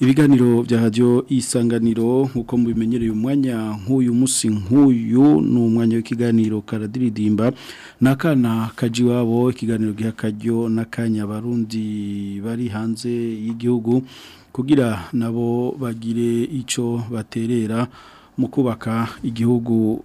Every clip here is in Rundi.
ibiganiro bya radiyo isanganiro nk'uko mubimenyereye umwanya nk'uyu munsi nk'uyu ni umwanya w'ikiganiro karadiridimba n'akana kajya iwabo ikiganiro giha akaryo n'akanya abarundi bari hanze y'igihugu kugira nabo bagire icyo baterera mu kubaka igihugu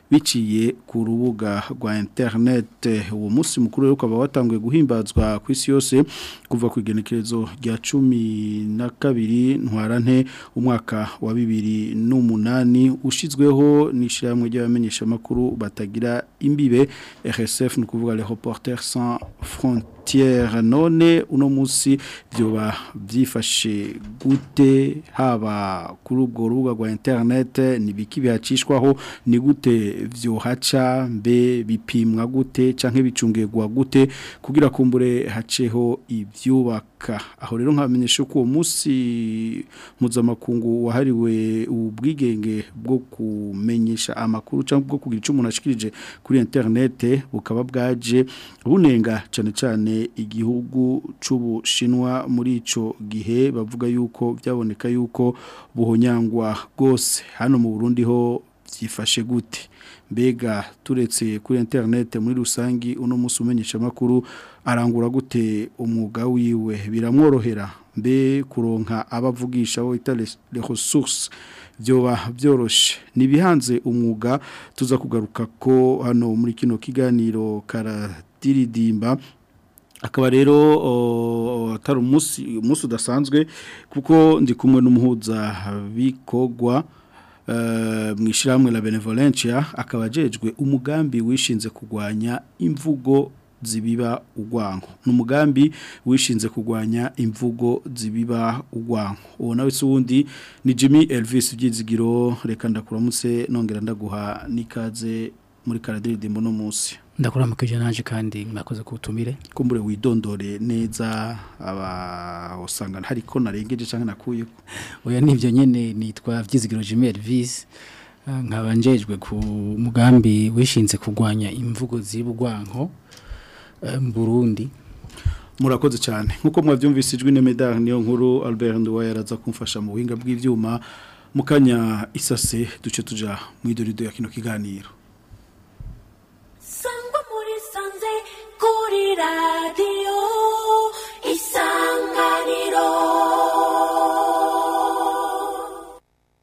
biciye ku rubuga rwa internet uwo munsi mukuru rero ukaba watangiye guhimbazwa ku isi yose kuva ku igenekerezo rya cumi na kabiri ntwarante umwaka wa bibiri n'umunani ushyizweho n'ishyirahamwe ry'abamenyeshamakuru batagira imbibé. rsf nous couvre les reporters sans frontières frontière none uno munsi byoba byifashe gute haba kuri ubwo rubuga rwa internet nibiki bihacishwaho ni gute byohaca mbe bipimwa gute canke bicungegwa gute kugira kumbure haceho ibyubaka aho rero nkamenyesha ko uwo munsi mpuzamakungu wahariwe ubwigenge bwo kumenyesha amakuru cyangwa bwo kugira icyo umuntu ashikirije kuri internet bukaba bwaje bunenga cyane cyane igihugu cy'ubushinwa muri icyo gihe bavuga yuko byaboneka yuko buhonyangwa bwose hano mu Burundi ho byifashe gute mbega turetse kuri internet muri rusange uno munsi umenyesha amakuru arangura gute umwuga wiwe biramworohera mbe kuronka abavugisha aho bita rehosource byoba byoroshye ntibihanze umwuga tuza kugaruka ko hano muri kino kiganiro karadiridimba akaba rero atari umunsi udasanzwe kuko ndi kumwe n'umuhuza bikogwa eh, mu ishyirahamwe la benevolencia akaba agejwe umugambi wishinze kugwanya imvugo zibiba urwango ni wishinze kugwanya imvugo zibiba urwango uwo nawe si uwundi ni jimmy elvis ubyizigiro reka ndakuramutse nongera ndaguha n'ikaze muri karadiridimbo no munsi ndakuramukije naje kandi murakoze kubutumire kumbure widondore neza usanga hari ko narengeje cyangwa nakuye oya nibyo nyene nitwa Vyizigiro Jimmy Elvis ku mugambi wishinze kugwanya imvugo zibugwanko eh, Burundi murakoze cyane nkuko mwabyumvise ijwi na medal niyo nkuru Albert Nduwa yaraza kumfasha mu buhinga bw'ivyuma mukanya isase duce tuja mwidurido ya kino kiganiro 라디오 이상한이로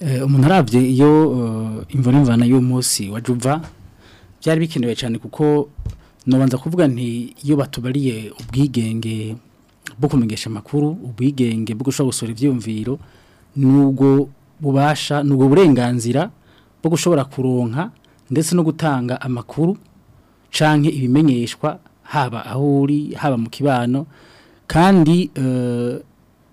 eh, umuntu arabye iyo eh, imvura imvana y'umunsi wa juva byari bikenewe cyane kuko nubanza kuvuga nti iyo batubariye ubwigenge bwo kumengesha amakuru ubwigenge bwo gushobora gusura ibyiyumviro n'ubwo bubasha n'ubwo burenganzira bwo gushobora kuronka ndetse no gutanga amakuru canke ibimenyeshwa haba aho uri haba mu kibano kandi eh,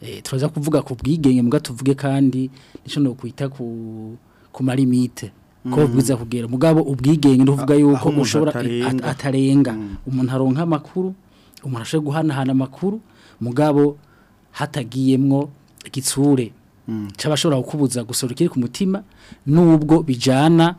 Eh, turaza kuvuga ku bwigenge mbwa tuvuge kandi nishobora kwita ku marimite ko mm. bwiza kugera mugabo ubwigenge tuvuga ah, yuko ushobora atarenga mm. umuntu aronka amakuru umuntu ashobora guhanahana amakuru mugabo hatagiyemwo igitsure mm. cy'abashobora kukubuza gusohora ikiri ku mutima nubwo bijyana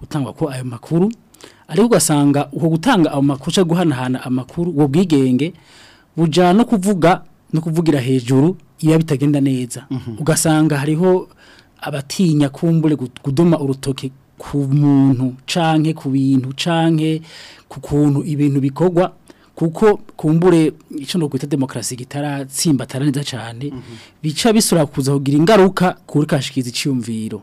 gutangwa ko ayo makuru ariko ugasanga uko gutanga ayo makuru cyangwa guhanahana amakuru ubwo bwigenge bujyana no kuvuga no kuvugira hejuru iyo bitagenda neza mhm. ugasanga hariho abatinya kumbure gudoma urutoki ku muntu canke ku bintu canke ku kuntu ibintu bikogwa kuko kumbure icyo no kwita demokarasi gitaratsimba neza cyane mhm. bica bisura kuza kugira ingaruka kuri kashikiza icyumviro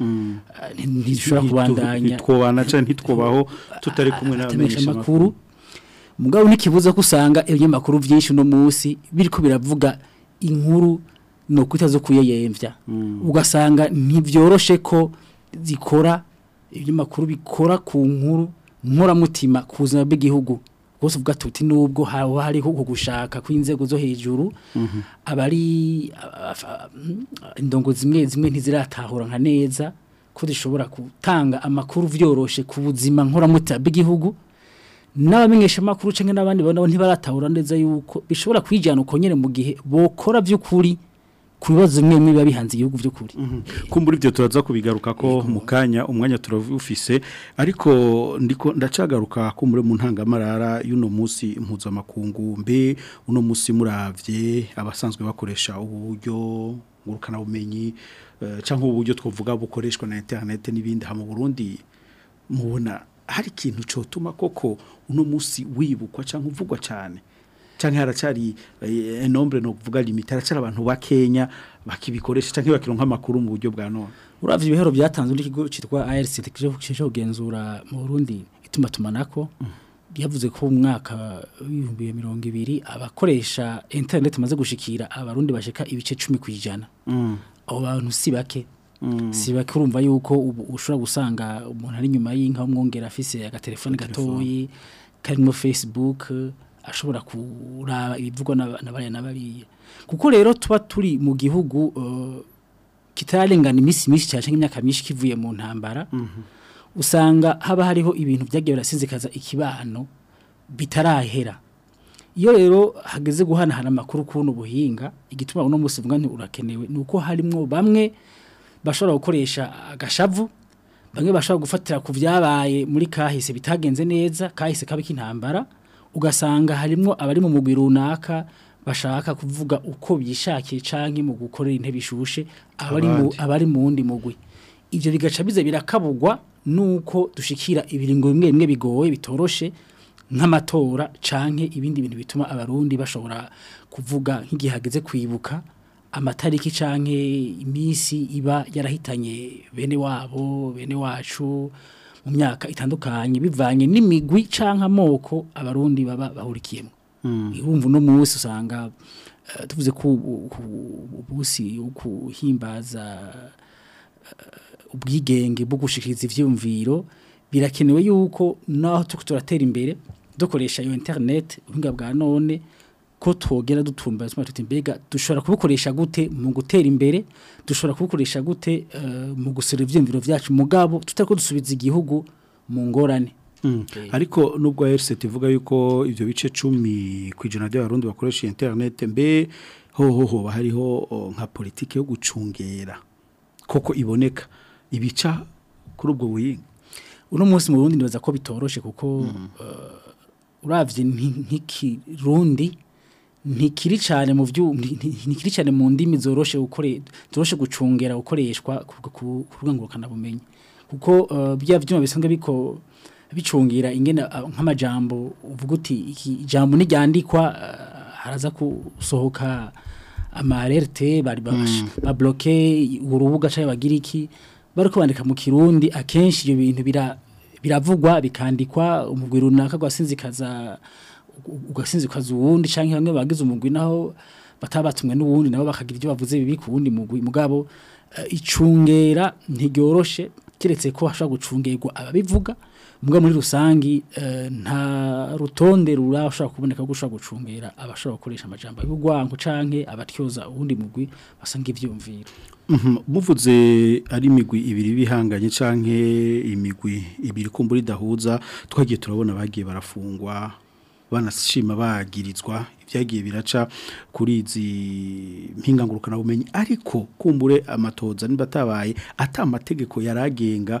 mm. uh, ntidushobora kubandanya twobana cyane ntitwobaho uh, tutari kumwe n'abamenyesha makuru mugabo nikibuza ko usanga ibinyamakuru byinshi no munsi biriko biravuga inkuru ni ukutaza kuyeyembya mm. ugasanga ntibyoroshe ko zikora ibinyamakuru bikora ku nkuru nkoramutima ku buzima bw'igihugu bwose tuti n'ubwo haba hariho gushaka kw'inzego zo hejuru mm-hmm. abari indongo zimwe zimwe ntiziratahura nka neza ko zishobora kutanga amakuru byoroshe ku buzima nkoramutima bw'igihugu n'abamenyeshamakuru cyangwa n'abandi bantu ntibaratahura neza yuko bishobora kwijyana uko nyine mu gihe bokora by'ukuri ku bimwe biba bihanze igihugu by'ukuri mhm. kumbura ibyo turaza kubigaruka ko mukanya umwanya turabufise ariko ndiko ndacagaruka ko muri mu ntangamarara y'uno munsi mpuzamakungu mbe uno munsi muravye abasanzwe bakoresha uburyo ngurukana bumenyi eh, cyangwa uburyo twavuga bukoreshwa na internet n'ibindi ha mu Burundi mubona hari ikintu cotuma koko uno munsi wibukwa cyangwa uvugwa cyane cyangwa haracari eh, nombre no kuvuga limite haracari abantu Kenya bakibikoresha cyangwa bakironka amakuru mu buryo bwa none uravye ibihero byatanzwe n'ikigo citwa ARC kije kugenzura mu Burundi ituma tumanako mm. yavuze ko mu mwaka w'ibihumbi mirongo ibiri abakoresha internet maze gushikira abarundi bashika ibice cumi ku ijana mm. abo bantu si bake mm. si bake urumva yuko ushobora gusanga umuntu ari inyuma y'inka w'umwongera afise agatelefone gatoyi karimo facebook ashobora kuraba ibivugwa na bariya na kuko rero tuba turi mu gihugu uh, kitararengana iminsi myinshi cyane cyangwa myinshi kivuye mu ntambara mhm. usanga haba hariho ibintu byagiye birasizikaza ikibano bitarahera iyo rero hageze guhana hana amakuru kubona ubuhinga igituma uno munsi mvuga urakenewe nuko uko harimo bamwe bashobora gukoresha agashavu bamwe bashobora gufatira ku byabaye muri kahise bitagenze neza kahise kabi k'intambara ugasanga harimo abari mu mugwi runaka bashaka kuvuga uko bishakiye canke mu gukorera intebe ishushe abari mu abari mu ndi mugwi ivyo bigaca bize birakabugwa nuko dushikira ibiringo bimwe bimwe bigoye bitoroshe nk'amatora canke ibindi bintu bituma abarundi bashobora kuvuga nk'igihageze kwibuka amatariki canke iminsi iba yarahitanye bene wabo bene wacu mu myaka itandukanye bivanye n'imigwi cyangwa amoko abarundi baba bahurikiyemo hmm. irumva uno munsi usanga eh, tuvuze ko ubusi wo eh, ubwigenge bwo gushikiriza ibyumviro birakenewe yuko naho turatera imbere dukoresha iyo internet ubuhinga bwa none ko twogera dutumba tuti mbega dushobora kubukoresha gute mu gutera imbere dushobora kubukoresha gute eh, mu gusera ibyiyumviro byacu mugabo tutako dusubiza igihugu mu ngorane hmm. ariko nubwo aherisi tuvuga yuko ibyo bice cumi ku ijana by'abarundi bakoresha interinete mbe hoho hoba hariho nka politiki yo gucungera koko iboneka ibica kuri ubwo buhinga uno munsi mu bundi nibaza ko bitoroshe kuko hmm. eh, urabye nk'ikirundi ntikiri cyane mu ntikiri cyane mu ndimi zoroshe zoroshe gucungera gukoreshwa ku bumenyi kuko uh, bya byuma bisanzwe biko bicungira ingene uh, nk'amajambo uvuga uti ijambo ntiryandikwa uh, haraza gusohoka amarerte bari hmm. babloke urubuga cyangwa bagira iki bari kubandika mu kirundi akenshi ibyo bintu biravugwa bikandikwa umugwi runaka rwasinzikaza ugasinzi ukaza uwundi cyangwa bamwe bagize umugwi naho batabatumwe n'uwundi nabo bakagira ibyo bavuze bibi ku mugwi mugabo eh, icungera ntiryoroshe keretse ko hashobora gucungerwa ababivuga mbwa muri rusangi eh, nta rutonde rurashaka kuboneka ko gucungera abashobora gukoresha amajambo y'ubugwanko canke abatyoza ubundi mugwi basanga ivyumvira mhm. muvuze ari imigwi ibiri bihanganye canke imigwi ibiri kumbura idahuza twagiye turabona bagiye barafungwa banashima bagirizwa ibyagiye biraca kuri izi mpingangurukana bumenyi ariko kumbure amatoza niba atabaye atamategeko yaragenga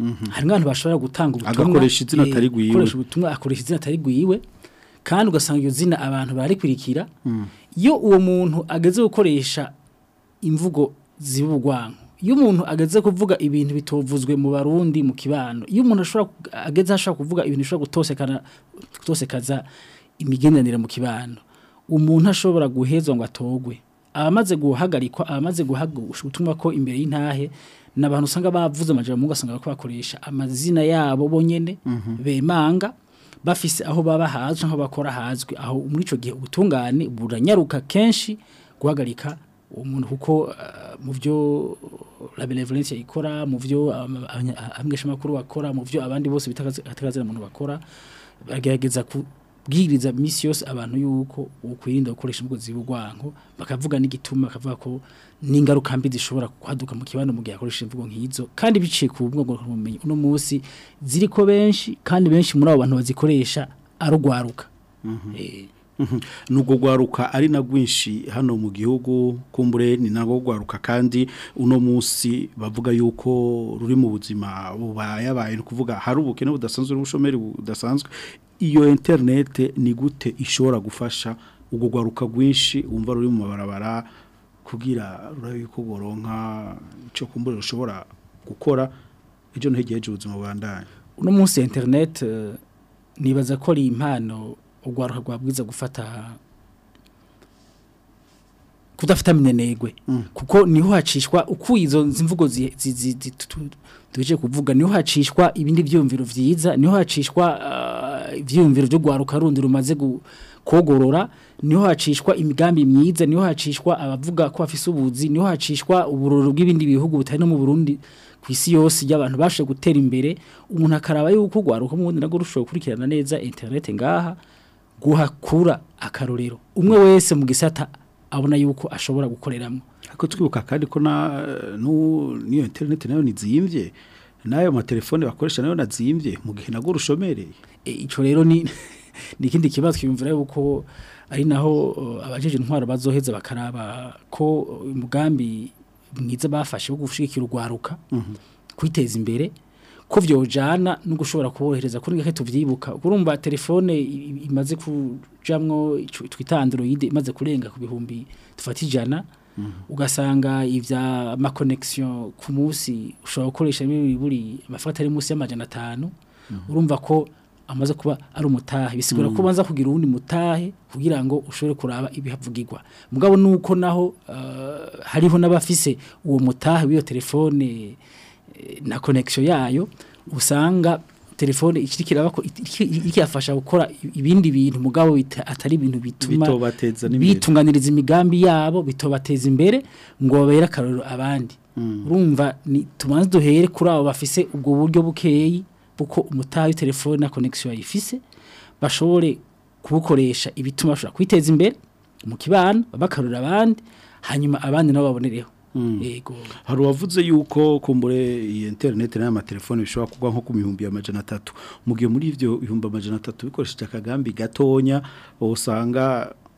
Mhm. hari n'abantu bashobora gutanga ubutumwa agakoresha izina eh, atari akoresha ubutumwa akoresha izina atari guyiwe kandi ugasanga iyo zina abantu barikurikira mm. iyo uwo muntu ageze gukoresha imvugo z'ubugwango iyo umuntu ageze kuvuga ibintu bitovuzwe mu barundi mu kibano iyo umuntu ashobora ageze ashobora kuvuga ibintu bishobora gutosekana gutosekaza imigendanire mu kibano umuntu ashobora guhezwa ngo atogwe amaze guhagarikwa amaze abamaze gutumwa ko imbere y'intahe ni abantu usanga bavuze amajambo ugasanga ko bakoresha amazina yabo bonyine mhm. bemanga bafise aho baba hazwi aho bakora hazwi aho muri icyo gihe ubutungane buranyaruka kenshi guhagarika umuntu kuko eh, mu byo la benevolence ikora mu byo abamenyesha makuru bakora mu byo abandi bose bitakaza muntu bakora bagerageza kubwiriza minsi yose abantu yuko ukwirinda gukoresha imbuto z'ibugwanko bakavuga n'igituma bakavuga ko n'ingaruka mbi zishobora kwaduka mu kibano mu gihe akoresha imvugo nk'izo kandi biciye ku bwongo bumenyi uno munsi ziri ko benshi kandi benshi muri abo bantu bazikoresha arugwaruka mhm. eh. mhm. nubwo gwaruka ari na rwinshi hano mu gihugu kumbure ni narwo gwaruka kandi uno munsi bavuga yuko ruri mu buzima bubaye abaye ni ukuvuga hari ubukene budasanzwe n'ubushomeri budasanzwe iyo internet ni gute ishobora gufasha ubwo rwaruka rwinshi wumva ruri mu barabara kugira rurabe yuko goronka icyo kumbura gukora ejo ntegeye ubuzima bwandanye uno munsi interineti eh, nibaza ko ari impano urwaruka rwabwiza gufata kudafata minenegwe mm. kuko niho hacishwa uko izo mvugo tuje kuvuga niho hacishwa ibindi byumviro vyiza niho hacishwa ah, ivyumviro uh, byo gwaruka rundi rumaze kogorora niho hacishwa imigambi myiza niho hacishwa abavuga ko bafise ubuzi niho hacishwa ubururu bw'ibindi bihugu butari no mu Burundi kwisi yose y'abantu bashe gutera imbere umuntu akaraba yuko gwaruka mu bundi nago rushoka kurikirana neza internet ngaha guhakura akarorero umwe wese mu gisata abona yuko ashobora gukoreramo ariko twibuka kandi ko n'iyo interineti nayo ntizimbye n'ayo telefone bakoresha nayo nazimbye mu gihe nabwo rushomereye e, icyo rero ni ikindi kibazo twiyumvira yuko ari naho abajeje intwaro bazoheza bakaraba ko umugambi mwiza bafashe wo gushyigikira urwaruka mhm. kwiteza imbere ko byojana no gushobora kubohereza kuri ngeke tuvyibuka urumva telefone imaze kujamwo twita android imaze kurenga ku bihumbi dufata ijana mhm. ugasanga ivya ma connection ku munsi ushobora gukoresha biburi amafaranga ari munsi y'amajana 5 mhm. urumva ko amaze kuba ari umutahe bisigura mhm. ko banza kugira uwundi mutahe kugira ngo ushobore kuraba ibihavugirwa mugabo nuko naho eh, hariho n'abafise uwo mutahe w'iyo telefone na connection yayo usanga telefone ikiriki labako ikiyafasha gukora ibindi bintu mugabo atari ibintu bituma bitunganiriza imigambi yabo bitobateza imbere ngo babera karoro abandi mm. urumva ni tumanze duhere kuri abo bafise ubwo buryo bukeyi buko umutaye telefone na connection yifise bashobore kubukoresha ibituma bashobora kwiteza imbere mu kibano babakarura abandi hanyuma abandi nabo babonereho Mm. hari wavuze yuko kumbure iyi interineti n'amatelefone bishobora kugwa nko ku bihumbi amajana atatu mu gihe muri ibyo bihumbi amajana atatu bikoresheje akagambi gatonya usanga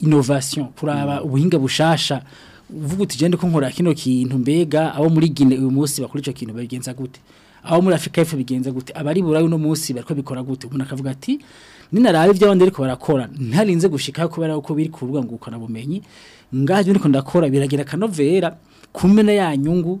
innovation kuraba mhm. ubuhinga bushasha uvuga uti gende ko nkora kino kintu mbega abo muri gine uyu munsi bakora icyo kintu babigenza gute abo muri afurika y'epfo bigenza gute abari burayi uno munsi bariko bikora gute umuntu akavuga ati ninarabe ibyo abandi ariko barakora ntarinze gushika kubera uko biri ku rubuga ngukana bumenyi ngaje ndiko ndakora biragira kanovera kumena ya nyungu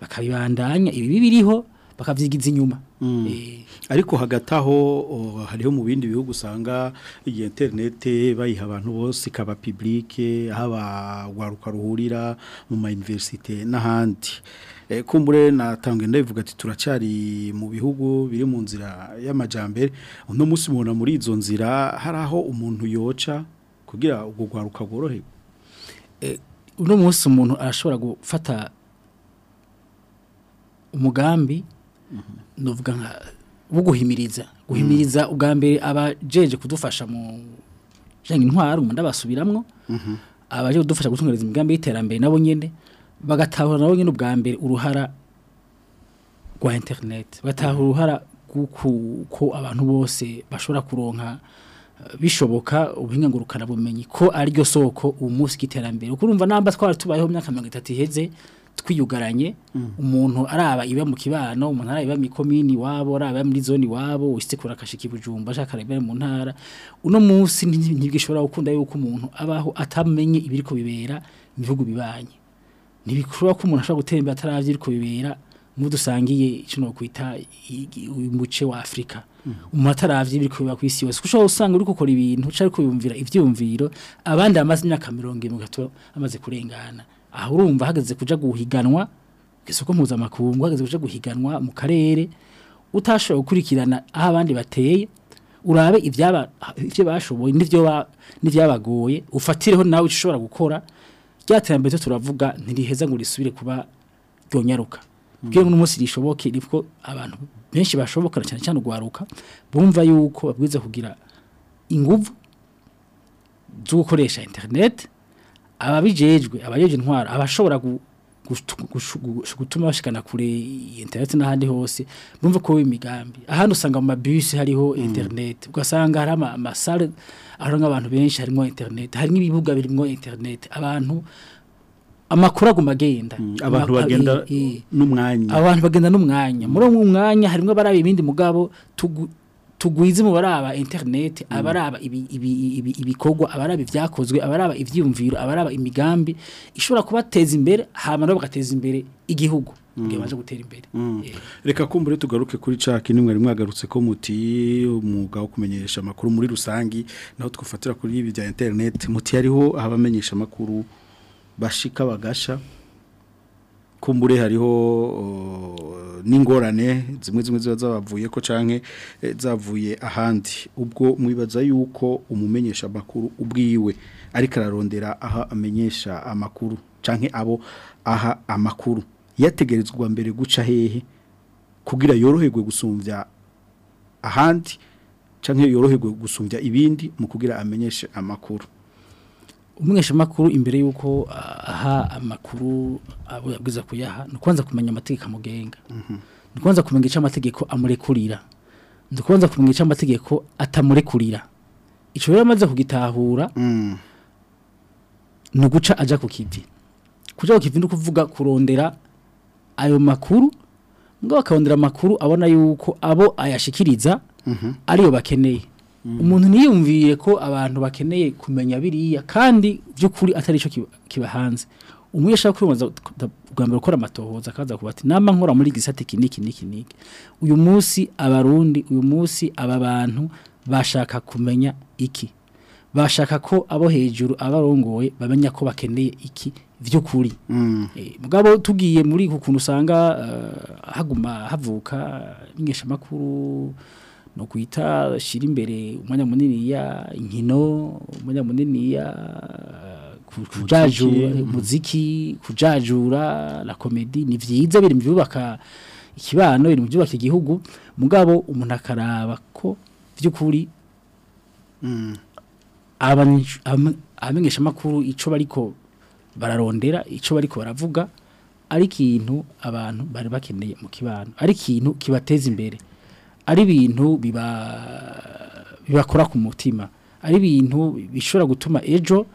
bakabibandanya ibi bibiriho bakavyigiza inyuma Mm. Eh. ariko hagati aho hariho mu bindi bihugu usanga iyi internet bayiha abantu bose ikaba publique aho abarwaruka ruhurira mu ma iniverisite n'ahandi eh, kumbure natanga inda bivuga ati turacyari mu bihugu biri mu nzira y'amajyambere uno munsi mubona muri izo nzira hari aho umuntu yoca kugira ubwo rwaruka bworoherwe eh, uno munsi umuntu arashobora gufata umugambi nuvuga nka buguhimiriza guhimiriza mm. ubwa mbere abajeje kudufasha mu janye intwaro umuntu abasubiramwo mm-hmm. abaje kudufasha gutungereza imigambi y'iterambere nabo nyene bagatahura nabo nyene ubwa uruhara rwa internet bagatahura uruhara kuko abantu bose bashobora kuronka eh, bishoboka ubuhinga bumenyi ko ari soko umunsi kiterambere kurumva namba twari tubayeho myaka 30 heze twiyugaranye mm. umuntu araba iba mu kibano umuntu araba iba mu komini wabo araba muri zone wabo wese kora akashika ashaka ibe mu ntara uno munsi ntibishobora gukunda yuko umuntu abaho atamenye ibiriko bibera bivugu bibanye ntibikura ko umuntu ashobora gutemba ataravye iriko bibera mudusangiye kino kwita umuce wa Afrika mm. umataravye biri kuba ku isi yose kusho usanga uri gukora ibintu cyari kuyumvira ivyumviro abandi amazi imyaka 70 amaze kurengana aho urumva hageze kuja guhiganwa isoko mpuzamakungu hageze kuja guhiganwa mu karere utashoboye gukurikirana aho abandi bateye urabe ibyo bashoboye n'ibyabagoye ufatireho nawe icyo ushobora gukora terambere turavuga ntiriheza ngo risubire kuba ryonyaruka bwe hmm. n'umunsi rishoboke nibwo abantu benshi bashobokana cyane cyane ugwaruka bumva yuko babwiza kugira ingufu zo gukoresha interineti ababijejwe abajeje intwara abashobora gutuma bashikana kure internet n'ahandi hose bumve ko imigambi ahandi usanga mu mabisi hariho mm. internet ugasanga hari amasare aho abantu benshi harimo internet hari n'ibibuga birimo internet abantu amakuru aguma agenda mm, abantu bagenda n'umwanya abantu bagenda n'umwanya muri uwo mwanya harimo baraba ibindi mugabo tugwize mu baraba internet mm. abaraba ibikorwa abaraba ibyakozwe abaraba ibyiyumviro abaraba imigambi ishobora kubateza imbere hama nabo bagateza imbere igihugu ngiye mm. gutera imbere mm. reka kumbure tugaruke kuri caki nimwe rimwe agarutse ko muti umwuga wo kumenyesha amakuru muri rusangi naho twafatira kuri ibi bya internet muti hariho abamenyesha amakuru bashika bagasha kumbure hariho n'ingorane zimwe zimwe zabavuye ko canke e, zavuye ahandi ubwo mwibaza yuko umumenyesha amakuru ubwiwe ariko ararondera aha amenyesha amakuru canke abo aha amakuru yategerezwa mbere guca hehe kugira yoroherwe gusumbya ahandi canke yoroherwe gusumbya ibindi mu kugira amenyeshe amakuru makuru imbere y'uko ah, aha amakuru abo kuyaha ni ukubanza kumenya amategeko mugenga mhm. ni ukubanza kumenya icyo amategeko amurekurira ni ukubanza kumenya icyo amategeko atamurekurira icyo rero amaze kugitahura mm. ni uguca ajya ku kivi kujya ku kivi kurondera ayo makuru ngo bakarondera amakuru abona yuko abo ayashikiriza mhm. ariyo bakeneye Mm-hmm. umuntu ntiyumviye ko abantu bakeneye kumenya biriya kandi by'ukuri atari cyo kibahanze umwe yashaka kwiyumva bwa mbere amatohoza akaza kubati nama nkora muri gisate kiniki niki niki uyu munsi abarundi uyu munsi aba bantu bashaka kumenya iki bashaka ko abo hejuru abarongoye bamenya ko bakeneye iki by'ukuri mm. eh, mugabo tugiye muri uku kuntu usanga eh, haguma havuka inkeshamakuru no kwita shira imbere umwanya munini ya inkino umwanya munini ya kujajura mm. muziki kujajura la comedy ni vyiza biri mu byubaka ikibano biri mu byubaka igihugu mugabo umuntu akaraba ko byukuri mm. abamenyesha makuru ico bariko bararondera ico bariko baravuga ari kintu abantu bari bakeneye mu kibano ari kintu kibateza imbere ari ibintu bibakora ku mutima ari ibintu bishobora gutuma ejo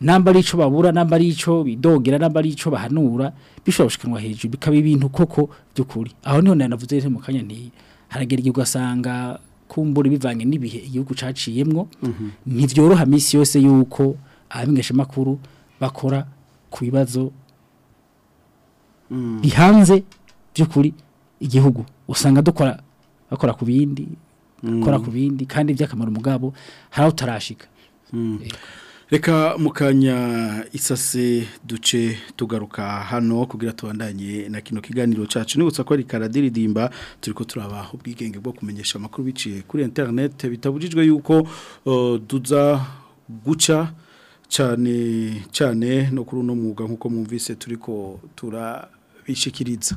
namba ari icyo babura namba ari icyo bidogera namba ari icyo bahanura bishobora gushikanwa hejuru bikaba ibintu koko by'ukuri aho niho nanavuze mu kanya ntiyi haragerwa ugasanga kumbura bivanye n'ibihe igihugu caciyemwo mhm. ntibyoroha minsi yose yuko makuru bakora ku bibazo mm. bihanze by'ukuri igihugu usanga dukora Akora ku bindi bakora mm. ku bindi kandi by’akamara umugabo hari aho utarashika mm. reka mukanya isase duce tugaruka hano kugira tubandanye na kino kiganiro cyacu nibutsa ko ari karadiridimba turi ko turaba ubwigenge bwo kumenyesha amakuru biciye kuri internet bitabujijwe yuko duza guca cyane cyane no kuri uno mwuga nk'uko mwumvise turi ko turabishikiriza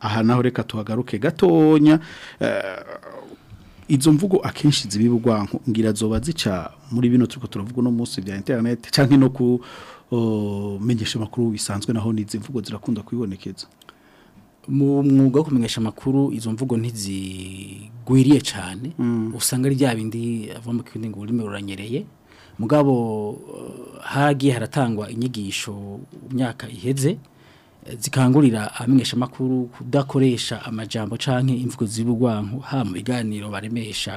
aha naho reka tuhagaruke gatonya eh, izo mvugo akenshi z'ibibwanko ngira zoba zica muri bino turiko turavuga no munsi bya internet cyangwa no ku oh, menyesha makuru bisanzwe naho nizi mvugo zirakunda kwibonekeza mu mwuga wo kumenyesha amakuru izo mvugo ntizigwiriye cyane mm. usanga ari bya bindi ava mu kindi ngo ururimi ruranyereye mugabo eh, hagiye haratangwa inyigisho myaka iheze eh, zikangurira abamenyeshamakuru kudakoresha amajambo cyangwa imvugo z'ubugwanko ha mu biganiro baremesha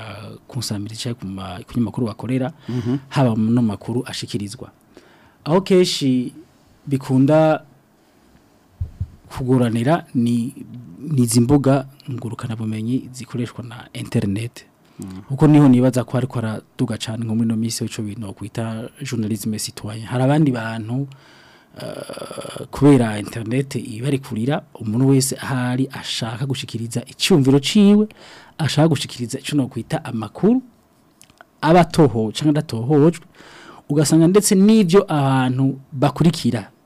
ku nsamirizi cyangwa ku kinyamakuru bakorera mm-hmm. haba no makuru ashikirizwa aho keshi bikunda kuguranira ni izi mbuga ngurukanabumenyi zikoreshwa na interineti kuko mm. niho nibaza ko ariko araduga cyane nko muri ino minsi y'icyo bintu kwita journalisme citoyen hari abandi bantu eh, kubera internet ibari kurira umuntu wese hari ashaka gushikiriza icyumviro ciwe ashaka gushikiriza icyo nakwita amakuru abatoho cyangwa adatohojwe ugasanga ndetse n'ibyo abantu bakurikira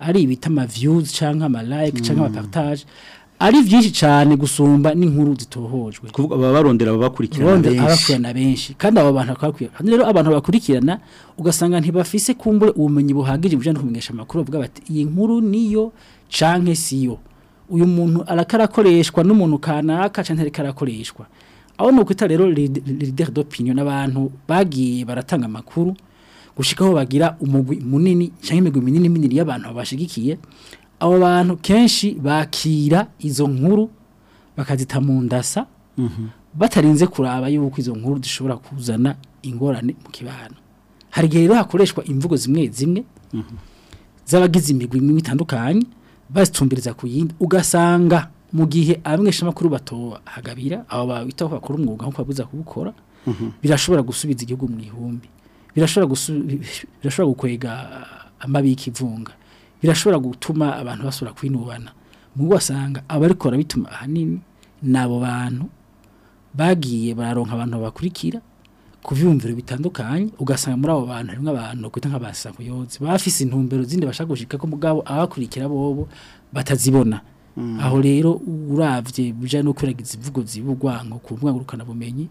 ari ibita ama views cyangwa ama like cyangwa ama mm. partage ari byinshi cyane gusumba n'inkuru zitohojwe kuvuga baba barondera ababakurikirana benshi kandi abo bantu bakakwiye rero abantu bakurikirana ugasanga ntibafise kumbure ubumenyi buhagije bujyanye no kumenyesha amakuru bavuga bati iyi nkuru niyo canke siyo uyu muntu arakarakoreshwa n'umuntu kanaka cyangwa ntarikarakoreshwa aho ni ukwita rero leader d'opinion n'abantu bagiye baratanga amakuru gushikaho bagira umugwi munini cyangwa imigwi minini minini y'abantu babashigikiye abo bantu kenshi bakira izo nkuru bakazita mu ndasa mhm. batarinze kuraba yuko izo nkuru zishobora kuzana ingorane mu kibano hari igihe rero hakoreshwa imvugo zimwe zimwe mhm. z'abagize imigwi imwe itandukanye bazitumbiriza ku yindi ugasanga mu gihe abamwesha amakuru batohagabira abo babita ko bakora umwuga nk'uko babuza kuwukora mhm. birashobora gusubiza igihugu mu ihumbi birashobora gukwega amabiki ivunga birashobora gutuma abantu basura kwinubana mu wasanga abariko barabituma ahanini nabo bantu bagiye bararonka abantu bakurikira ku byumviro bitandukanye ugasanga muri abo bantu harimo abantu kwita nk'abasakuyozi bafise intumbero zindi bashaka ko mugabo abakurikira bobo batazibona mm. aho rero uravye bije no kuragiza ivugo zibugwango ku bwangurukana bumenyi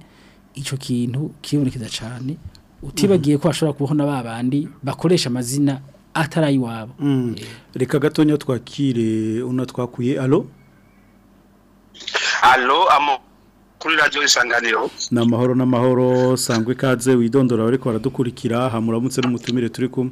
ico kintu kiribonekeza cyane utibagiye mm. ko ashobora kubona na babandi bakoresha amazina atari iwabo mm. reka gatonya twakire uno twakuye alo alo kuri radiyo isanganiro ni amahoro n'amahoro sangwa ikaze widondora ariko baradukurikira hamuramutse n'umutumire turi kumwe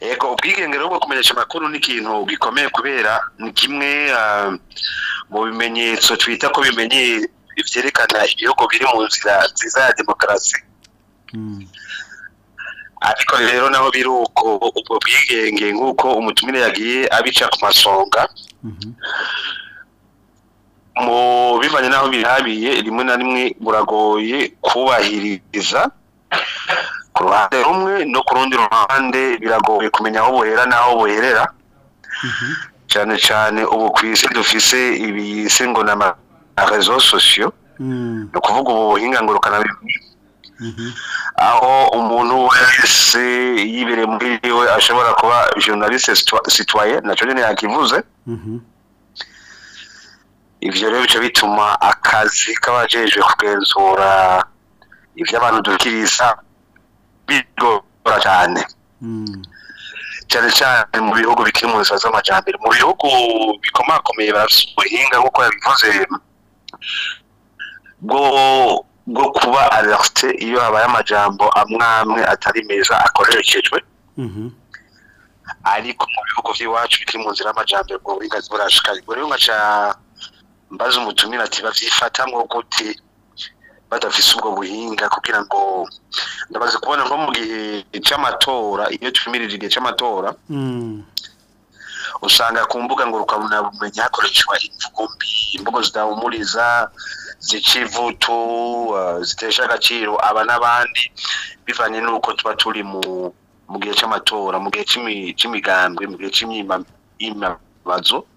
ego ubwigenge rero bwo kumenyesha makuru ni ikintu gikomeye kubera ni kimwe ah, mu bimenyetso twita ko bimenye byerekana ibihugu biri mu nzira nziza ya demokarasi mm. ariko rero naho biri uko ubwo bwigenge nk'uko umutumire yagiye abica ku masonga mhm. mu bivanye n'aho bihabiye rimwe na rimwe buragoye kubahiriza ku ruhande rumwe no ku rundi ruhande biragoye kumenya aho buhera n'aho buherera mhm. cyane cyane ubu ku isi dufise ibiyise ngo ni sosiyo mm. ni ukuvuga ubu buhinga ngurukanabumenyi Mm-hmm. aho umuntu wese yibereye muri we ashobora kuba journaliste citoyen nacyo nyine yakivuze mm-hmm. ibyo rero bica bituma akazi k'abajejwe kugenzura iby'abantu dukiriza bigora cyane mm. cyane cyane mu bihugu bikiri mu nzira z'amajyambere mu bihugu bikomakomeye barafite ubuhinga nk'uko yabivuze bwo bwo kuba alerite iyo habaye amajambo amwe amwe atari meza akoreshejwe mhm. ariko mu bihugu by'iwacu bikiri mu nzira y'amajyambere ubwo burenganzira burashikari ubwo rero nkaca mbaza umutumira ati bavyifatamwo gute badafise ubwo buhinga kugira ngo ndabaze kubona nko mu gihe cy'amatora iyo tumirije igihe cy'amatora mm. usanga ku mbuga ngo rukabona bumenyi hakoreshwa imvugo mbi imvugo zidahumuriza zica eh, zitesha agaciro aba n'abandi bivanye n'uko tuba turi mu mu gihe cy'amatora mu gihe cy'imigambwe mu gihe cy'imyibazo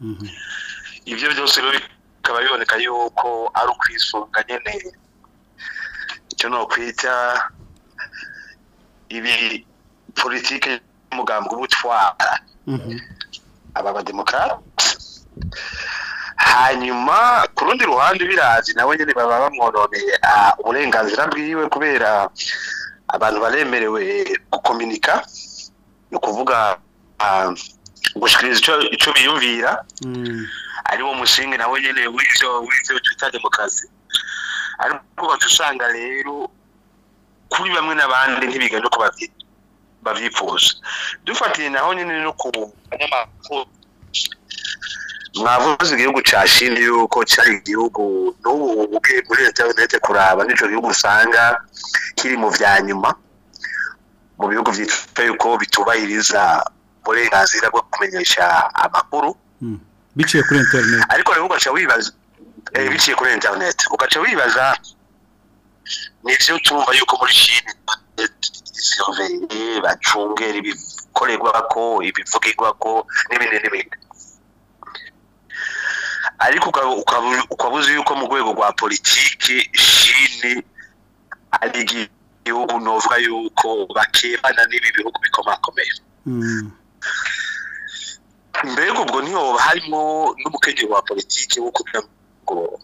hmm. ibyo byose bikaba biboneka yuko ari ukwisunga nyine icyo nokwita ibi politike y'umugambi w'ubutwara hmm. aba bademokarate hanyuma ku rundi ruhande birazi nawe nyine baba bamwororeye ah, uburenganzira bwiwe kubera abantu baremerewe gukominika ni ukuvuga ah, gushikiriza icyo biyumvira mm. ariwo wo mushinga nawe nyine w'ibyo twita demokarasi ariko baca usanga rero kuri bamwe n'abandi ntibigane uko babyifuza dufatiye naho nyine no ku banyamakuru mwavuze igihugu cya shini yuko cyari igihugu n'ubu ugiye muri leta y'ubunete kuraba n'icyo gihugu usanga kiri mu bya nyuma mu bihugu byitwa yuko bitubahiriza uburenganzira bwo kumenyesha amakuru hmm. biciye kuri interineti ariko rero ugaca wibaza eh, biciye kuri interineti ugaca wibaza nibyo tumva yuko muri shini bacungera ibikorerwa ko ibivugirwa ko n'ibindi n'ibindi ariko ukaba uzi yuko mu rwego rwa politiki shini ari igihugu ntuvuga yuko bakebana n'ibi bihugu bikomakomeye mm. mbega ubwo niho harimo n'umukenyero wa politiki wo kugira ngo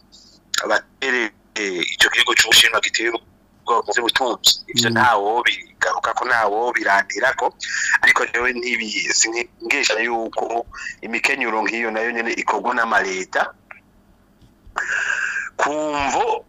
batere eh, icyo gihugu cy'ubushinwa giteye bwoko bw'ubutunzi ibyo mm. ntawo bigaruka ko ntawo biranira ko ariko rero ntibizi ngesha yuko imikenyuro nk'iyo nayo nyine ikorwa n'amaleta ku mvo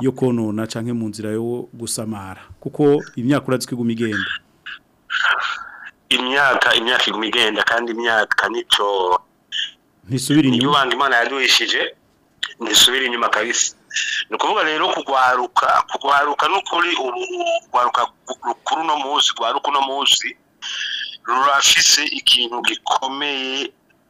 yo konona canke mu nzira yo gusamara kuko imyaka uratse iguma imyaka imyaka iguma kandi imyaka nicyo ntisubire inyuma imana yaduhishije ntisubire inyuma kabisa ni ukuvuga rero kugwaruka kugwaruka n'ukuri ubu rwaruka rukuru uno munsi rwaruka uno munsi rurafise ikintu gikomeye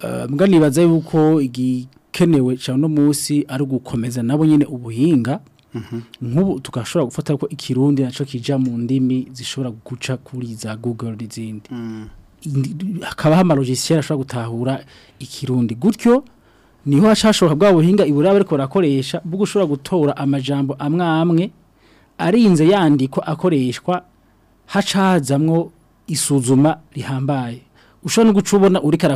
Eh, mbwa nibaza yuko igikenewe cyane uno munsi ari ugukomeza nabo nyine ubuhinga mhm. nk'ubu tugashobora gufata ko ikirundi nacyo kijya mu ndimi zishobora guca kuri za google n'izindi mm. hakabaho amalogisiye ashobora gutahura ikirundi gutyo niho hashobora bwa buhinga ibura ariko barakoresha bwo ushobora gutora amajambo amwe amwe arinze yandiko akoreshwa hacazamwo isuzuma rihambaye ushobora no guca ubona uriko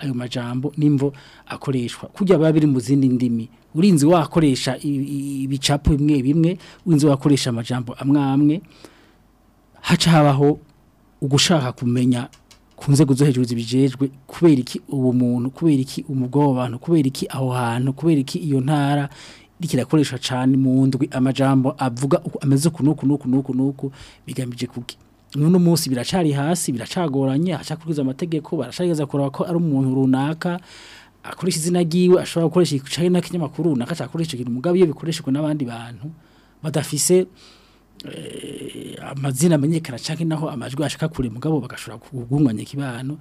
ayo majambo n'imvo akoreshwa kujya biba biri mu zindi ndimi urinzi wakoresha ibicapo bimwe bimwe urinzi wakoresha amajambo amwamwe amwe haca habaho ugushaka kumenya ku nzego zo hejuru zibijejwe kubera iki ubu muntu kubera iki umugabo w'abantu kubera iki aho hantu kubera iki iyo ntara rikirakoreshwa cyane mu ndwi amajambo avuga ameze uku n'uku n'uku n'uku n'uku bigamije kuki n'uno munsi biracari hasi biracagoranye hashakuriza amategeko barashageza kuraba ko ari umuntu runaka akoresha izina ryiwe ashobora gukoresha icaye na kinyamakuru runaka cyakoresha ikintu mugabo iyo bikoreshejwe n'abandi bantu badafise eh, amazina amenyekana cyangwa naho amajwi ashaka kure mugabo bagashobora kugunganya ikibano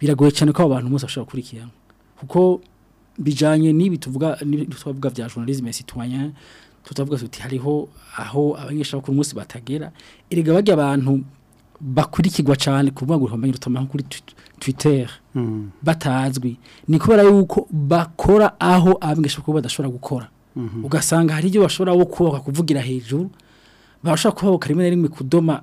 biragoye cyane ko abantu bose bashobora gukurikirana kuko bijanye n'ibi tuvuga tuvuga bya journalisme citoyen tutavuga tuti hariho aho abanyeshuri bakuru munsi batagera irega bajya abantu bakurikirwa cyane kuvuga ngo bamenye utamenya kuri Twitter mm. batazwi ni kubera yuko bakora aho abamenyesha ko badashobora gukora mm-hmm. ugasanga hari ibyo bashobora kuba kuvugira hejuru barashobora kubabuka rimwe na rimwe kudoma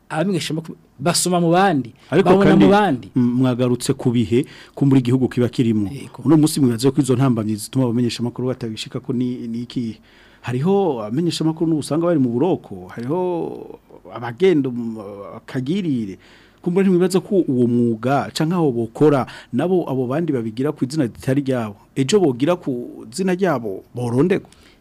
abamenyeshamakuru basoma mu bandi babona mu bandi mwagarutse ku bihe ko muri igihugu kiba kirimo uno munsi mwibaze ko izo ntambamyi zituma abamenyeshamakuru batabishika ko ni iki hariho abamenyeshamakuru n'ubusanga bari mu buroko hariho abagenda akagirire kumbura ntibibaza ko uwo mwuga cyangwa aho bokora nabo abo bandi babigira ku izina ritari ryabo ejo bogira ku zina ryabo borondego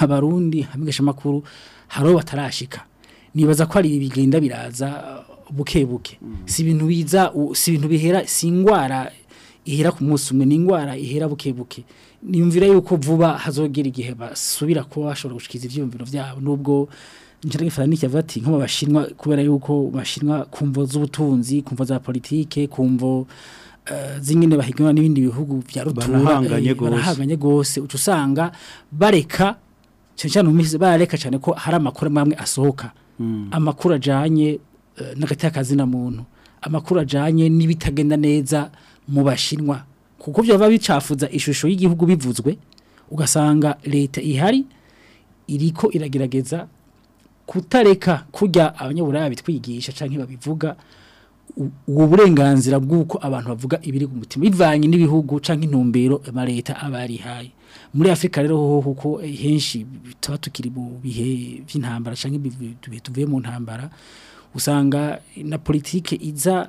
abarundi hamwe makuru hari batarashika nibaza ko ari ibigenda biraza buke buke mm. si ibintu biza si ibintu bihera si indwara ihera ku munsi umwe ni indwara ihera buke buke niyumvira yuko vuba hazogera igihe basubira ko bashobora gushikiza ibyiyumviro byabo n'ubwo njyana n'ikiyavu ati nko bashinwa kubera yuko bashinwa ku mvo z'ubutunzi ku mvo za politike ku mvo eh, z'ingene bahiganwa n'ibindi bihugu bya rutura barahanganye rwose eh, uca bareka cyane cyane mu minsi cyane ko hari amakuru amwe asohoka hmm. amakuru ajyanye eh, n'agati k'akazina muntu amakuru ajyanye n'ibitagenda neza mu bashinwa kuko byo biba bicafuza ishusho y'igihugu bivuzwe ugasanga leta ihari iriko iragerageza kutareka kujya abanyaburaya bitwigisha cyangwa babivuga ubu burenganzira bw'uko abantu bavuga ibiri ku mutima bivanye n'ibihugu cyangwa intumbero ama leta aba yarihaye muri Afrika rero kuko henshi tuba tukiri mu bihe by'intambara cyangwa ibihe tuvuye mu ntambara usanga na politiki iza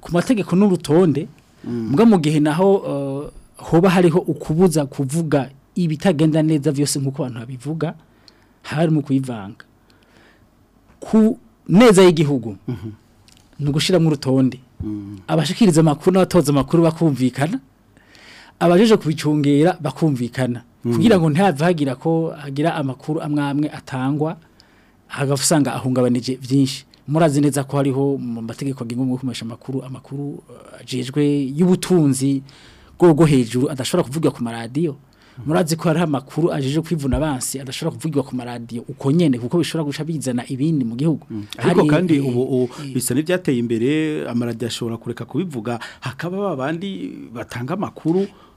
ku mategeko n'urutonde mm. mbwa mu gihe naho eh, hoba hariho ukubuza kuvuga ibitagenda neza byose nk'uko abantu babivuga mu kuyivanga ku neza y'igihugu ni ugushyiramo urutonde abashikiriza amakuru n'abatoza amakuru bakumvikana abajeje kubicungera bakumvikana kugira ngo ntihave ko hagira amakuru amwamwe atangwa hagapfa usanga ahungabanije byinshi murazi neza ko hariho mu mategeko agenga gukoresha amakuru amakuru eh, ajejwe y'ubutunzi bwo hejuru adashobora kuvuga ku maradiyo murazi ko hariho amakuru ajeje kwivuna abansi adashobora kuvugirwa ku maradiyo uko nyene kuko bishobora gusha bizana ibindi mu gihugu mm. ariko kandi ubu bisa n'ibyateye imbere amaradiyo ashobora kureka kubivuga hakaba babandi batanga amakuru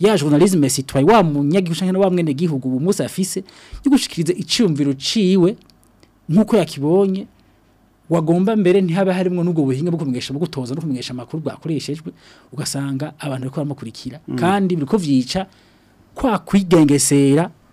ya journalisme citoyen wa no wa mwene gihugu ubu ubumusa afise yugushikirize icyumviro ciwe nkuko yakibonye wagomba mbere ntihaba harimo n'ubwo buhinga bwo kumenyesha bwo gutoza no kumenyesha amakuru bwakoreshejwe ugasanga abantu bariko baramukurikira mm. kandi biriko vyica kwa kwigengesera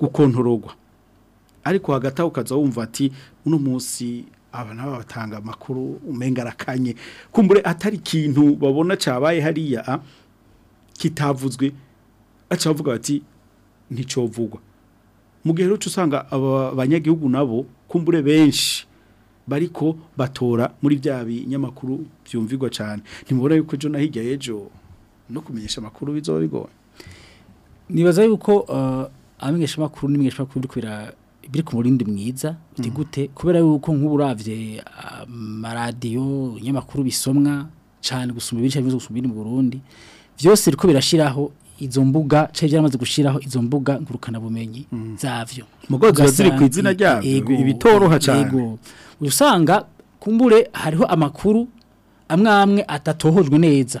gukontororwa ariko hagati ukaza wumva ati uno munsi aba nabo batanga amakuru umenga arakanye kumbure atari ikintu babona cyabaye hariya kitavuzwe aca ati bati nticovugwa mu gihe usanga aba banyagihugu nabo kumbure benshi bariko batora muri bya binyamakuru byumvigwa cyane ntimubona yuko ejo na hirya y'ejo no kumenyesha amakuru bizoba nibaza yuko ah, abamenyesha makuru n'imenyesha makuru biri ku murindi mwiza biti mm. gute kubera yuko nk'uburavye amaradiyo ah, inyamakuru bisomwa cyane gusumba ibice bivuze gusumba mu Burundi byose riko birashiraho izo mbuga cyo byaramaze gushiraho izo mbuga ngurukana bumenyi mm. zavyo mugogo ziri ku izina ryavyo ibitoroha cyane usanga kumbure hariho amakuru amwamwe amwe atatohojwe neza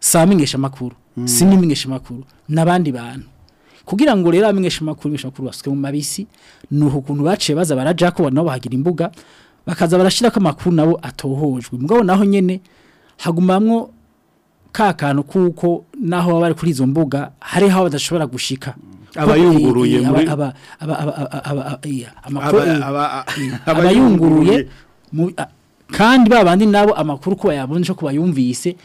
samenyesha makuru mm. sinimengesha makuru nabandi bantu kugira ngo rero amenyesha amakuru amenyesha amakuru basuke mu mabisi ni ukuntu baciye baza baraja ko nabo bahagira imbuga bakaza barashyira ko amakuru nabo atohojwe mugabo naho nyene hagumamwo ka kantu kuko naho baba bari kuri izo mbuga hari aho badashobora gushika abayunguruye muri abayunguruye kandi babandi nabo amakuru ko bayabonje ko bayumvise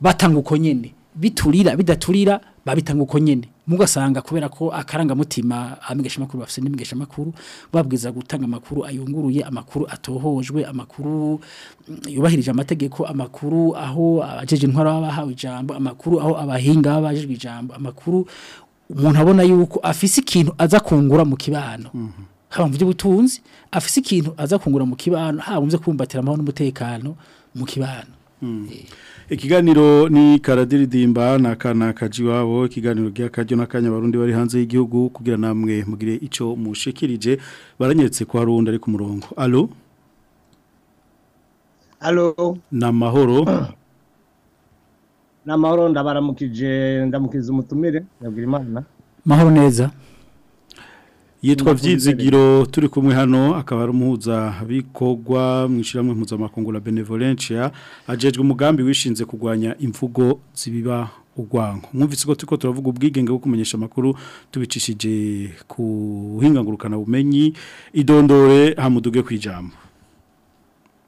batanga uko nyene biturira bidaturira babitanga uko nyene mugasanga kubera ko akarangamutima amigesha makuru bafise n'imigesha makuru babwiza gutanga amakuru ayunguruye amakuru atohojwe amakuru mm, yubahirije amategeko amakuru aho abajeje intwaro bahawe ijambo amakuru aho abahinga babajejwe ijambo amakuru umuntu abona yuko afise ikintu aza kungura mu kibano mm -hmm. haba mvye butunzi afise ikintu aza kungura mu kibano haba mvye kumbatira amaho n'umutekano mu kibano mm. e. ikiganiro ni karadiridimba na kana kaji wabo ikiganiro gyakajyo nakanya barundi bari hanze y'igihugu kugira namwe mugire ico mushikirije baranyetse kwa rundi ari ku murongo allo allo namahoro namahoro ndabaramukije ndamukiza umutumire yabwira imana mahoro neza yitwa byizigiro turi kumwe hano akaba ari umuhuza bikogwa mwishyiramo impuzamakungura benevolentia ajejwe umugambi wishinze kugwanya imvugo zibiba ubwanko mwumvise ko turiko turavuga ubwigenge bwo kumenyesha amakuru tubicishije ku buhingangurukana bumenyi idondore hamuduge ku eh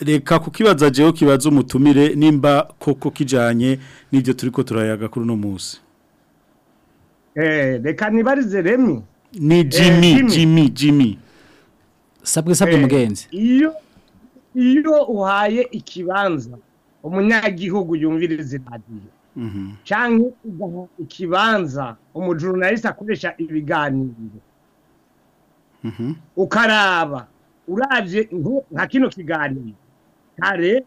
reka kukibaza jewe kibaza umutumire nimba koko kijanye n'ibyo turiko turayaga kuri uno munsi eh, reka nibarize remi ni eh, jimmy jimmy jimmy sabwe sabwe eh, mugenzi iyo iyo uhaye ikibanza umunyagihugu yumvirize iradiyo mhm. cyangwa ugaha ikibanza umujurunaliste akoresha ibiganiro mhm. ukaraba urabye nka kino kiganiro kare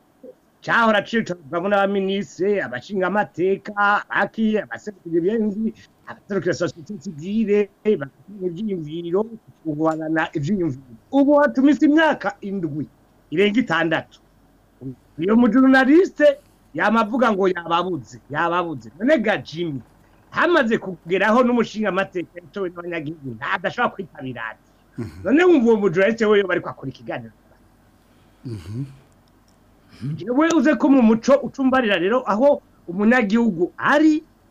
cyahora cicwa n'abaminisitiri abashingamateka abaki abaserukira ibiyenzi abaserukira sosiyete sivile bakamenya ibyiyumviro kugurana ibyiyumviro ubu hatumisa imyaka indwi irenga itandatu iyo mujurunaliste yamavuga ngo yababuze yababuze none gajimi hamaze kugeraho n'umushingamateka yatowe n'abanyagihugu ntadashobora kwitabira mhm. none wumva uwo mujurunaliste we bari kwakora ikiganiro mhm. we uze ko mu muco ucumbarira rero aho umunyagihugu ari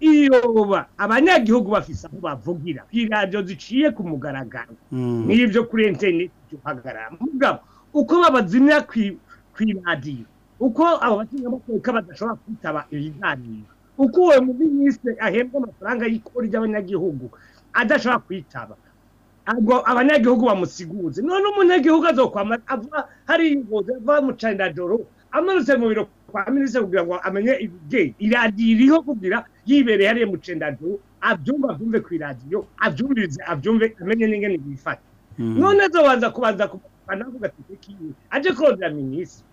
iyoba abanyagihugu bafise aho bavugira iradiyo ziciye ku mugaragaro hmm. n'ibyo kuri interineti by'uhagarara mugabo uko babazimya ku iradiyo uko abo batekamuteka badashobora kwitaba ibiganiro uko uwo mu ahembwa amafaranga y'ikori ry'abanyagihugu adashobora kwitaba abanyagihugu bamusiguze none umunyagihugu azokwama ava hari ingozi ava mu canadoro amanutse mu biro kwa minisitiri kugira ngo amenye ibijyanye iradiyo iriho kugira yibereye hariya mucendajuru abyumva abyumve ku iradiyo abyumvirize abyumve amenye n'ingene bifata mm-hmm. none zo banza kubanza kubana ku gatete kiwe aje kodera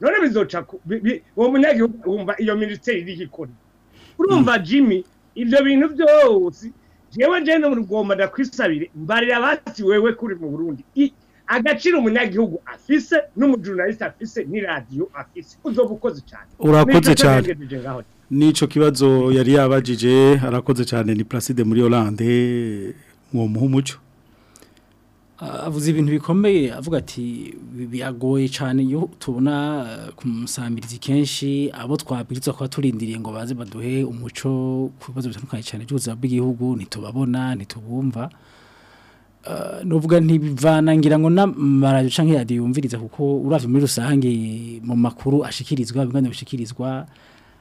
none bizoca uwo munyagihugu wumva iyo minisiteri iriho ikora urumva hmm. jimmy ibyo bintu byose jewe jene rugomba ndakwisabire mbarira bati wewe kuri mu burundi agaciro umunyagihugu afise n'umujurnaliste afise n'iradiyo afise uzoba ukoze cyane urakoze cyane Nico kibazo yari yabajije arakoze cyane ni Placide muri Hollande uwo muhumuco avuze ibintu bikomeye avuga ati biragoye cyane yo tubona eh, ku musambirizi kenshi abo twabwirizwa kuba turindiriye ngo baze baduhe umuco ku bibazo bitandukanye cyane by'ubuzima bw'igihugu ntitubabona ntitubumva nuvuga ntibivana ngira ngo n'amaradiyo cyangwa radiyo yumviriza kuko urabye muri rusange mu makuru ashikirizwa ibiganiro bishikirizwa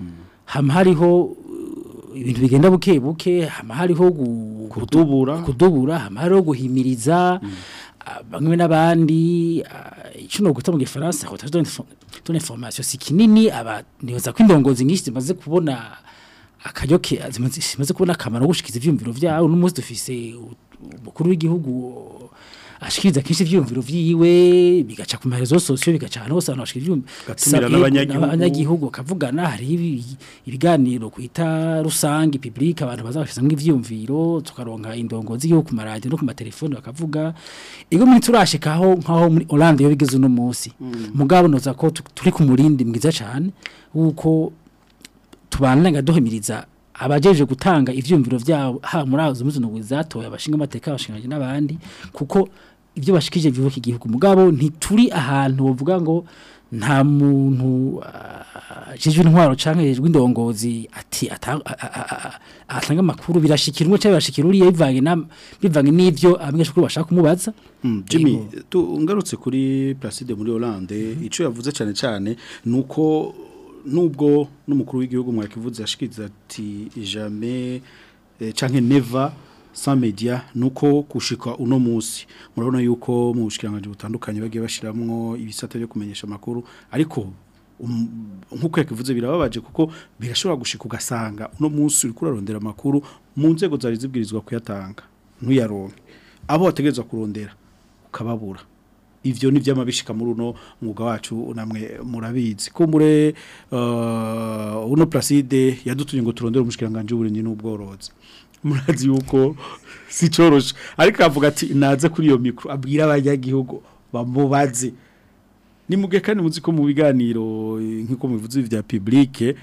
mm. hariho uh, ibintu bigenda buke buke hama hariho kudubura hama guhimiriza mm. bamwe n'abandi eh, icyo ni uguta mu gifaransa aho tujya informasiyo si kinini abanyoza ko indongozi nyinshi maze kubona akayoke zimaze kubona akamaro gushikiza ibyiyumviro byabo n'umunsi dufise umukuru w'igihugu ashikiriza kenshi ibyumviro vyiwe bigaca ku maherezo sosiyo bigaca ahantu hose abantu bashikira ibyumviro abanyagihugu kavugana hari ibiganiro kwita rusange public abantu bazabashizamo ivyumviro tukaronka indongozi yo ku maradio no ku matelefone bakavuga ego muri turashikaho nkaho muri Hollande yo bigeze no munsi mm. mugabo noza ko turi ku murindi mwiza cyane uko tubana ngaduhimiriza abajeje gutanga ivyumviro vyabo ha muri azo muzunugu zatoya abashinga amateka abashinga n'abandi kuko ibyo bashikije byubaka igihugu mugabo ntituri ahantu bavuga ngo nta muntu ah, ajejwe intwaro canke yejwe indongozi ati atanga amakuru birashikirwa cyangwa bashikiruriye bivange na bivange n'ivyo abanyeshuri bashaka kumubaza hmm, Jimmy tungarutse kuri Placide muri Hollande mhm. ico yavuze cyane cyane nuko nubwo n'umukuru w'igihugu mwakivuze ashikiriza ati jamais eh, canke never Samedia nuko kushika uno musi murabona yuko mu bushikiranganje butandukanye bagiye bashiramwo ibisata byo kumenyesha makuru ariko um, nkuko yakivuze birababaje kuko birashobora gushika ugasanga uno musi uri kurarondera makuru mu nzego zari zibwirizwa kuyatanga ntuyaronke abo wategereza kurondera ukababura ivyo ni vyamabishika muri uno mwuga wacu namwe murabizi kumbure uh, uno Placide yadutunye ngo turondere umushikiranganje w'uburinzi n'ubworozi murazi yuko si cyoroshe ariko avuga ati naze kuri iyo mikoro abwira abanyagihugu bamubaze ni muge kandi muzi ko mu biganiro nk'uko mubivuze bya publike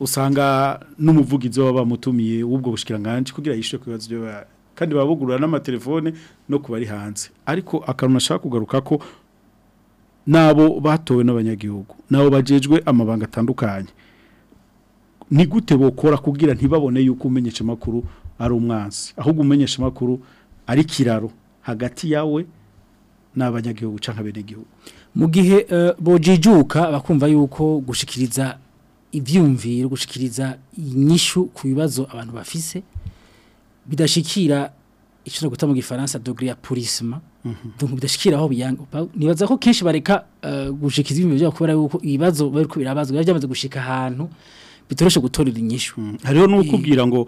usanga n'umuvugizi waba bamutumiye w'ubwo bushikiranganje kugira yishyure ku byo kandi baba n'amatelefone no kubari hanze ariko akantu nashaka kugaruka ko nabo batowe n'abanyagihugu nabo bajejwe amabanga atandukanye ni gute bokora kugira ntibabone yuko umenyesha makuru ari umwansi ahubwo umenyesha amakuru ari kiraro hagati yawe n'abanyagihugu cyangwa abenegihugu mu gihe eh, bojijuka bakumva yuko gushikiriza ibyumviro gushikiriza inyishu ku bibazo abantu bafise bidashikira icyo guta mu gifaransa dogere ya purisima mhm. bidashyikira aho biyanga nibaza ko kenshi bareka eh, gushyikiza ibintu byabo kubera yuko ibibazo bari kubirabazwa biba byamaze gushyika ahantu bitoroshye gutorera inyishu mm. hariho n'ukubwira eh. ngo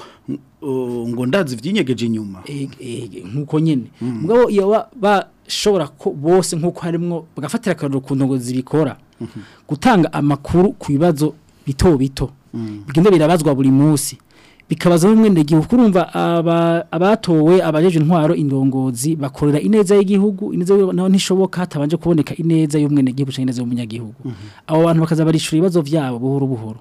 ngo ndazi byinyegeje inyuma eh, eh, nk'uko nyine mm. mugabo iyo bashobora bose nk'uko harimo bagafatira akararo ku ntongo zibikora mhm. gutanga amakuru ku bibazo bito bito mm. bigenda birabazwa buri munsi bikabaza bimwe gihugu urumva abatowe abajeje intwaro indongozi bakorera ineza y'igihugu ineza naho ntishoboka hatabanje kuboneka ineza y'umwenegihugu cyangwa ineza y'umunyagihugu mhm. abo bantu bakaza barishura ibibazo byabo buhoro buhoro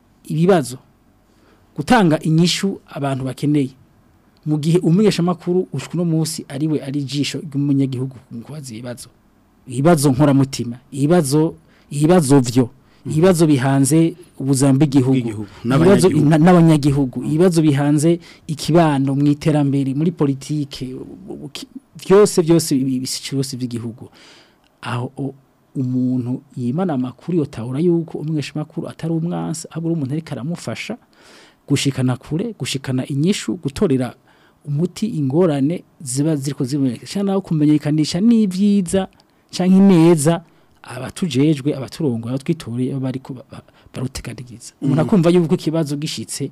ibibazo gutanga inyishu abantu bakeneye mu gihe umunyeshamakuru ushwe uno munsi ariwe ari ijisho ry'umunyagihugu mu kubaza ibibazo ibibazo nkoramutima ibibazo ibibazo byo ibibazo bihanze igihugu bw'igihugu n'abanyagihugu ibibazo bihanze ikibano mu iterambere muri politike byose byose ibisiciro by'igihugu aho umuntu yimana amakuru yotahura yuko umunyeshamakuru atari umwansi abura umuntu ariko aramufasha gushikana kure gushikana inyishu gutorera umuti ingorane ziba ziriko zibonekesha naho kumenyekanisha n'ibyiza canke ineza abatujejwe abaturongo abatwitoreye bari baruteganiza mm. umuntu akumva yuko ikibazo gishitse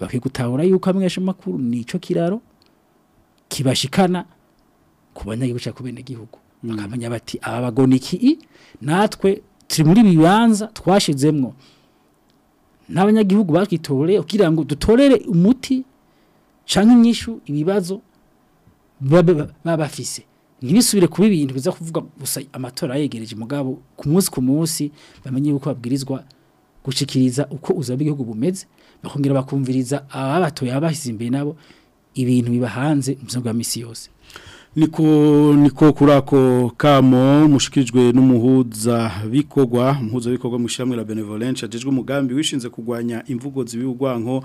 bakwiye gutahura yuko amwesha makuru nico kiraro kibashikana kubanya yibusha kubene gihugu mm. bakamenya bati aba bagoniki natwe turi muri bibanza twashizemmo n'abanyagihugu bakitore kugira ngo dutorere umuti canke inyishu ibibazo baba bafise ntibisubire kuba ibintu biza kuvuga gusa amatora yegereje mugabo ku munsi ku munsi bamenye yuko babwirizwa gushikiriza uko uzaba igihugu bumeze bakongera bakumviriza ababatoye abahise imbere nabo ibintu bibahanze mu buzima misi yose niko niko kurako kamo mushikijwe n'umuhuza bikogwa muhuza bikogwa mu la benevolence ajejwe umugambi wishinze kugwanya imvugo zibiugwanko